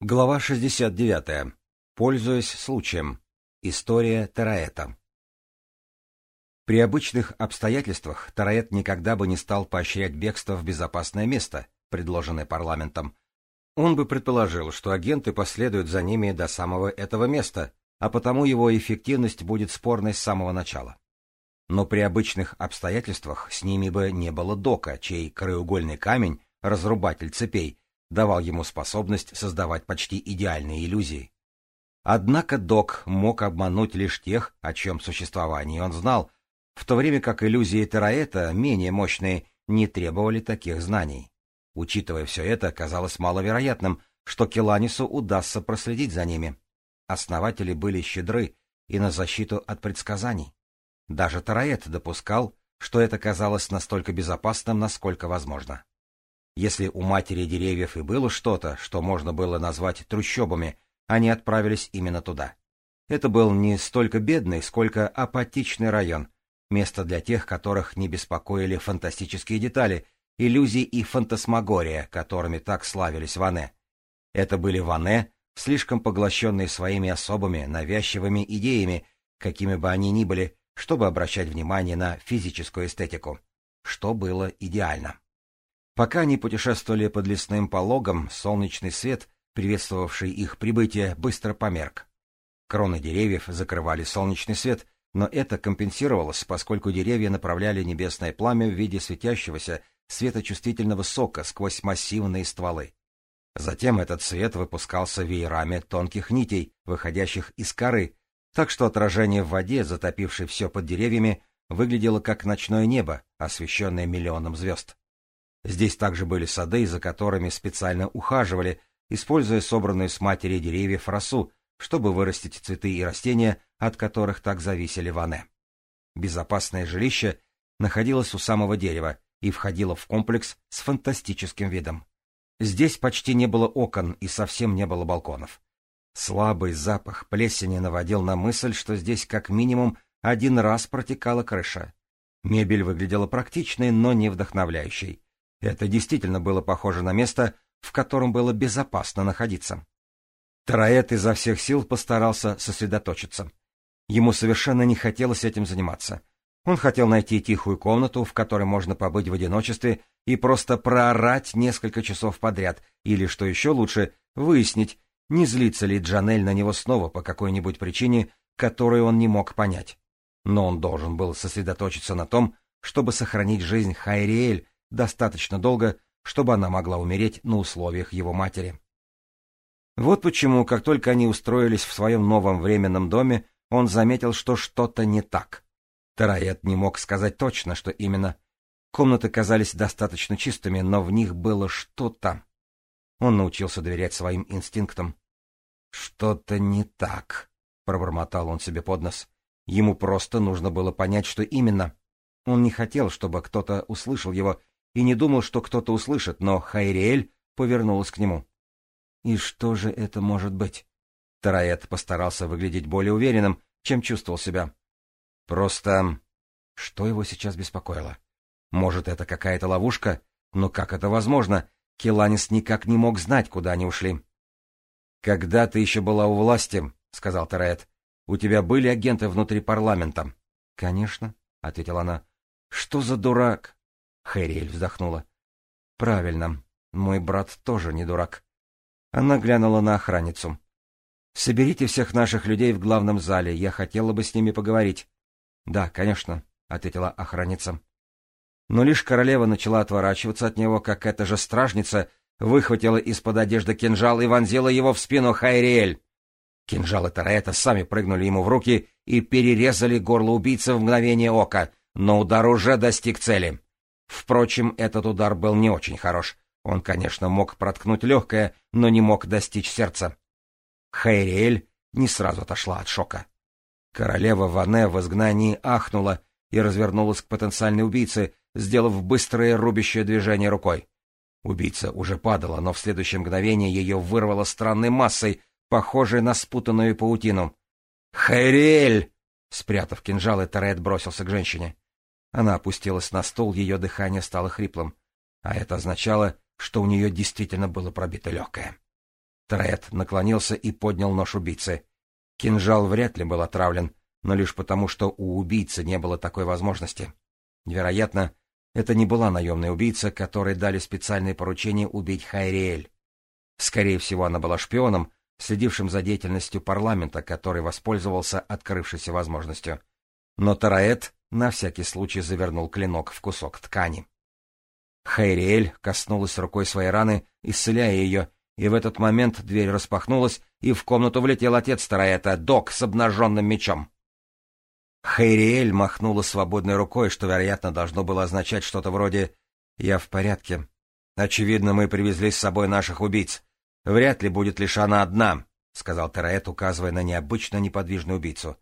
Глава 69. Пользуясь случаем. История Тараэта. При обычных обстоятельствах Тараэт никогда бы не стал поощрять бегство в безопасное место, предложенное парламентом. Он бы предположил, что агенты последуют за ними до самого этого места, а потому его эффективность будет спорной с самого начала. Но при обычных обстоятельствах с ними бы не было дока, чей краеугольный камень, разрубатель цепей, давал ему способность создавать почти идеальные иллюзии. Однако Док мог обмануть лишь тех, о чем существовании он знал, в то время как иллюзии Тераэта, менее мощные, не требовали таких знаний. Учитывая все это, казалось маловероятным, что Келанису удастся проследить за ними. Основатели были щедры и на защиту от предсказаний. Даже Тараэт допускал, что это казалось настолько безопасным, насколько возможно. Если у матери деревьев и было что-то, что можно было назвать трущобами, они отправились именно туда. Это был не столько бедный, сколько апатичный район, место для тех, которых не беспокоили фантастические детали, иллюзии и фантасмагория, которыми так славились Ване. Это были Ване, слишком поглощенные своими особыми, навязчивыми идеями, какими бы они ни были, чтобы обращать внимание на физическую эстетику, что было идеально. Пока они путешествовали под лесным пологом, солнечный свет, приветствовавший их прибытие, быстро померк. Кроны деревьев закрывали солнечный свет, но это компенсировалось, поскольку деревья направляли небесное пламя в виде светящегося, светочувствительного сока сквозь массивные стволы. Затем этот свет выпускался веерами тонких нитей, выходящих из коры, так что отражение в воде, затопившей все под деревьями, выглядело как ночное небо, освещенное миллионом звезд. Здесь также были сады, за которыми специально ухаживали, используя собранную с матери деревьев росу, чтобы вырастить цветы и растения, от которых так зависели ване. Безопасное жилище находилось у самого дерева и входило в комплекс с фантастическим видом. Здесь почти не было окон и совсем не было балконов. Слабый запах плесени наводил на мысль, что здесь как минимум один раз протекала крыша. Мебель выглядела практичной, но не вдохновляющей. Это действительно было похоже на место, в котором было безопасно находиться. Тараэт изо всех сил постарался сосредоточиться. Ему совершенно не хотелось этим заниматься. Он хотел найти тихую комнату, в которой можно побыть в одиночестве и просто проорать несколько часов подряд, или, что еще лучше, выяснить, не злится ли Джанель на него снова по какой-нибудь причине, которую он не мог понять. Но он должен был сосредоточиться на том, чтобы сохранить жизнь Хайриэль достаточно долго, чтобы она могла умереть на условиях его матери. Вот почему, как только они устроились в своем новом временном доме, он заметил, что что-то не так. Тараэт не мог сказать точно, что именно. Комнаты казались достаточно чистыми, но в них было что-то. Он научился доверять своим инстинктам. «Что-то не так», — пробормотал он себе под нос. Ему просто нужно было понять, что именно. Он не хотел, чтобы кто-то услышал его, и не думал, что кто-то услышит, но Хайриэль повернулась к нему. «И что же это может быть?» Тараэт постарался выглядеть более уверенным, чем чувствовал себя. «Просто...» Что его сейчас беспокоило? Может, это какая-то ловушка? Но как это возможно? Келанис никак не мог знать, куда они ушли. «Когда ты еще была у власти», — сказал Тараэт, — «у тебя были агенты внутри парламента?» «Конечно», — ответила она. «Что за дурак?» Хэриэль вздохнула. «Правильно. Мой брат тоже не дурак». Она глянула на охранницу. «Соберите всех наших людей в главном зале. Я хотела бы с ними поговорить». «Да, конечно», — ответила охранница. Но лишь королева начала отворачиваться от него, как эта же стражница выхватила из-под одежды кинжал и вонзила его в спину Хайриэль. Кинжалы Тараэта сами прыгнули ему в руки и перерезали горло убийцы в мгновение ока, но удар уже достиг цели. Впрочем, этот удар был не очень хорош. Он, конечно, мог проткнуть легкое, но не мог достичь сердца. Хайриэль не сразу отошла от шока. Королева Ване в изгнании ахнула и развернулась к потенциальной убийце, сделав быстрое рубящее движение рукой. Убийца уже падала, но в следующее мгновение ее вырвало странной массой, похожей на спутанную паутину. «Хайриэль!» Спрятав кинжалы, Этерет бросился к женщине. Она опустилась на стол, ее дыхание стало хриплым, а это означало, что у нее действительно было пробито легкое. Тред наклонился и поднял нож убийцы. Кинжал вряд ли был отравлен, но лишь потому, что у убийцы не было такой возможности. Вероятно, это не была наемная убийца, которой дали специальное поручение убить Хайриэль. Скорее всего, она была шпионом, следившим за деятельностью парламента, который воспользовался открывшейся возможностью. Но Тараэт на всякий случай завернул клинок в кусок ткани. Хайриэль коснулась рукой своей раны, исцеляя ее, и в этот момент дверь распахнулась, и в комнату влетел отец Тараэта, док с обнаженным мечом. Хайриэль махнула свободной рукой, что, вероятно, должно было означать что-то вроде «Я в порядке». «Очевидно, мы привезли с собой наших убийц. Вряд ли будет лишь она одна», — сказал Тараэт, указывая на необычно неподвижную убийцу.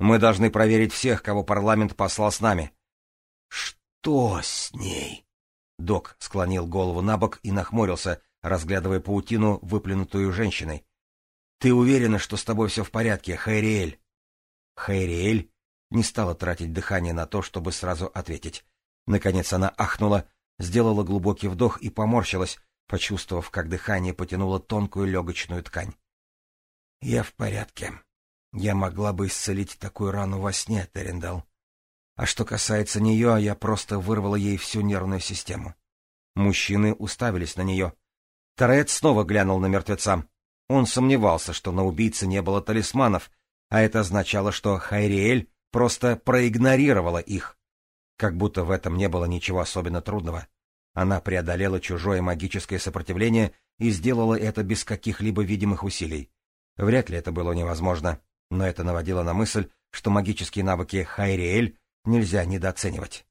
Мы должны проверить всех, кого парламент послал с нами. Что с ней? Док склонил голову на бок и нахмурился, разглядывая паутину, выплюнутую женщиной. Ты уверена, что с тобой все в порядке, Хайриэль? Хайриэль не стала тратить дыхание на то, чтобы сразу ответить. Наконец она ахнула, сделала глубокий вдох и поморщилась, почувствовав, как дыхание потянуло тонкую легочную ткань. — Я в порядке, я могла бы исцелить такую рану во сне, Терендал. А что касается нее, я просто вырвала ей всю нервную систему. Мужчины уставились на нее. Торет снова глянул на мертвеца. Он сомневался, что на убийце не было талисманов, а это означало, что Хайриэль просто проигнорировала их. Как будто в этом не было ничего особенно трудного. Она преодолела чужое магическое сопротивление и сделала это без каких-либо видимых усилий. Вряд ли это было невозможно но это наводило на мысль, что магические навыки Хайриэль нельзя недооценивать.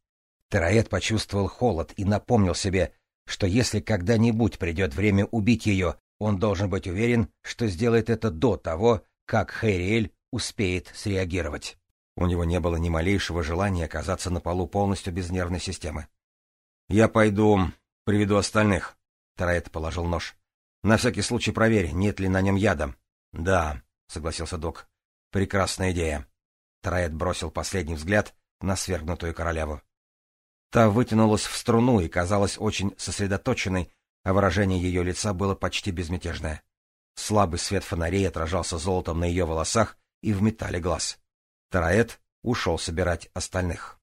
Тераэт почувствовал холод и напомнил себе, что если когда-нибудь придет время убить ее, он должен быть уверен, что сделает это до того, как Хайриэль успеет среагировать. У него не было ни малейшего желания оказаться на полу полностью без нервной системы. «Я пойду приведу остальных». Тераэт положил нож. «На всякий случай проверь, нет ли на нем яда». «Да», — согласился док. Прекрасная идея. Тараэт бросил последний взгляд на свергнутую королеву. Та вытянулась в струну и казалась очень сосредоточенной, а выражение ее лица было почти безмятежное. Слабый свет фонарей отражался золотом на ее волосах и в металле глаз. Тараэт ушел собирать остальных.